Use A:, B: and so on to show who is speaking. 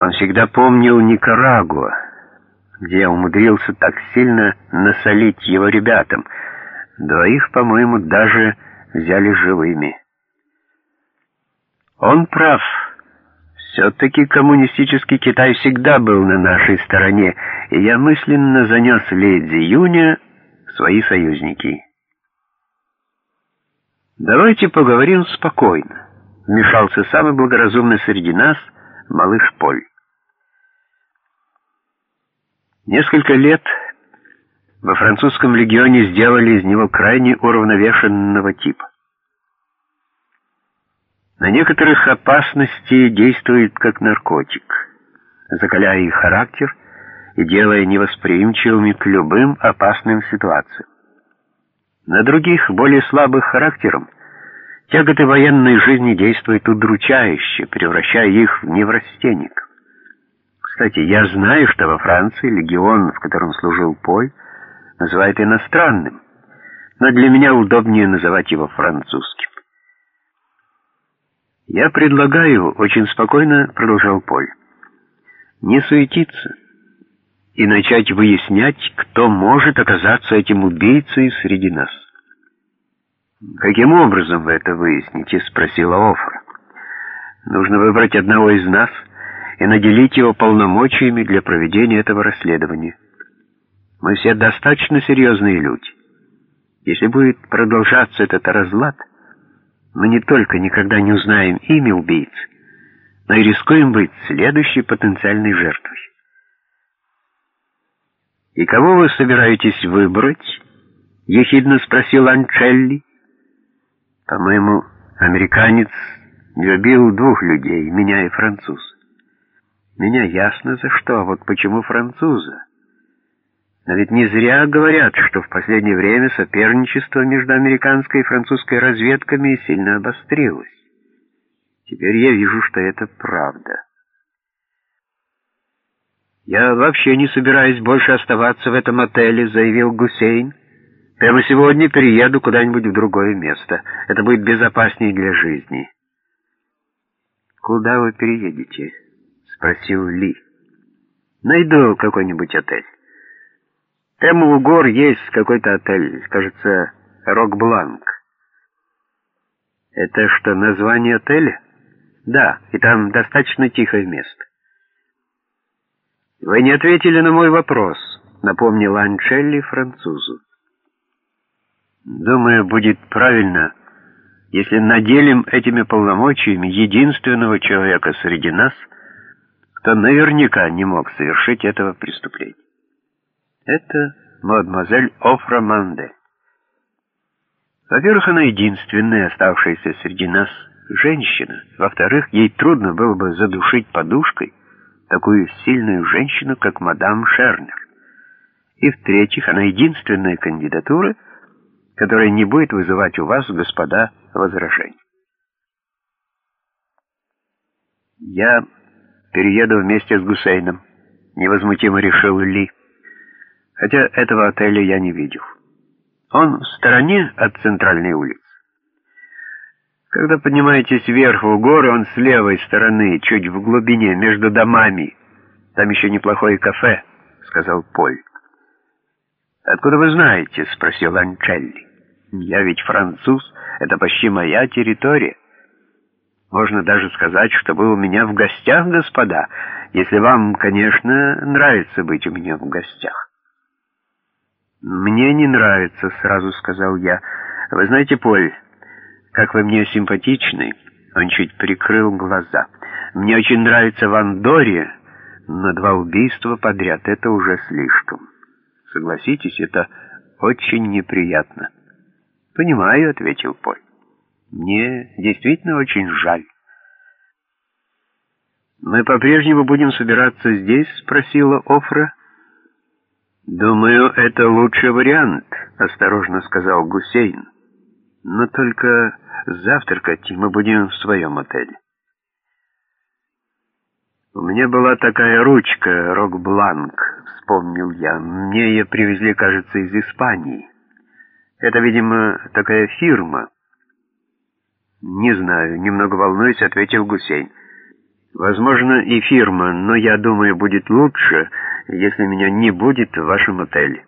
A: Он всегда помнил Никарагуа, где умудрился так сильно насолить его ребятам. Двоих, по-моему, даже взяли живыми. Он прав. Все-таки коммунистический Китай всегда был на нашей стороне, и я мысленно занес леди Юня в свои союзники. «Давайте поговорим спокойно», — вмешался самый благоразумный среди нас малыш Поль. Несколько лет во французском легионе сделали из него крайне уравновешенного типа. На некоторых опасности действует как наркотик, закаляя их характер и делая невосприимчивыми к любым опасным ситуациям. На других, более слабых характером, тяготы военной жизни действуют удручающе, превращая их в неврастенников. Кстати, я знаю, что во Франции легион, в котором служил Поль, называют иностранным, но для меня удобнее называть его французским. «Я предлагаю, — очень спокойно продолжал Поль, — не суетиться и начать выяснять, кто может оказаться этим убийцей среди нас». «Каким образом вы это выясните?» — спросила Офра. «Нужно выбрать одного из нас и наделить его полномочиями для проведения этого расследования. Мы все достаточно серьезные люди. Если будет продолжаться этот разлад...» мы не только никогда не узнаем имя убийцы, но и рискуем быть следующей потенциальной жертвой. «И кого вы собираетесь выбрать?» — ехидно спросил Анчелли. «По-моему, американец любил двух людей, меня и француз. Меня ясно за что, а вот почему француза?» Но ведь не зря говорят, что в последнее время соперничество между американской и французской разведками сильно обострилось. Теперь я вижу, что это правда. «Я вообще не собираюсь больше оставаться в этом отеле», — заявил Гусейн. «Прямо сегодня перееду куда-нибудь в другое место. Это будет безопаснее для жизни». «Куда вы переедете?» — спросил Ли. «Найду какой-нибудь отель». Там у гор есть какой-то отель, кажется, Рок-Бланк. Это что, название отеля? Да, и там достаточно тихое место. Вы не ответили на мой вопрос, напомнил Анчелли французу. Думаю, будет правильно, если наделим этими полномочиями единственного человека среди нас, кто наверняка не мог совершить этого преступления. Это мадемуазель Офра Манде. Во-первых, она единственная оставшаяся среди нас женщина. Во-вторых, ей трудно было бы задушить подушкой такую сильную женщину, как мадам Шернер. И в-третьих, она единственная кандидатура, которая не будет вызывать у вас, господа, возражений. «Я перееду вместе с Гусейном», — невозмутимо решил Ли хотя этого отеля я не видел. Он в стороне от центральной улицы. Когда поднимаетесь вверх в горы, он с левой стороны, чуть в глубине, между домами. Там еще неплохое кафе, — сказал Поль. «Откуда вы знаете?» — спросил Анчелли. «Я ведь француз, это почти моя территория. Можно даже сказать, что вы у меня в гостях, господа, если вам, конечно, нравится быть у меня в гостях». «Мне не нравится», — сразу сказал я. «Вы знаете, Поль, как вы мне симпатичны». Он чуть прикрыл глаза. «Мне очень нравится Ван Дори, но два убийства подряд — это уже слишком. Согласитесь, это очень неприятно». «Понимаю», — ответил Поль. «Мне действительно очень жаль». «Мы по-прежнему будем собираться здесь?» — спросила Офра. «Думаю, это лучший вариант», — осторожно сказал Гусейн. «Но только завтракать мы будем в своем отеле». «У меня была такая ручка, Рок-Бланк», — вспомнил я. «Мне ее привезли, кажется, из Испании. Это, видимо, такая фирма». «Не знаю, немного волнуюсь», — ответил Гусейн. Возможно, и фирма, но я думаю, будет лучше, если меня не будет в вашем отеле.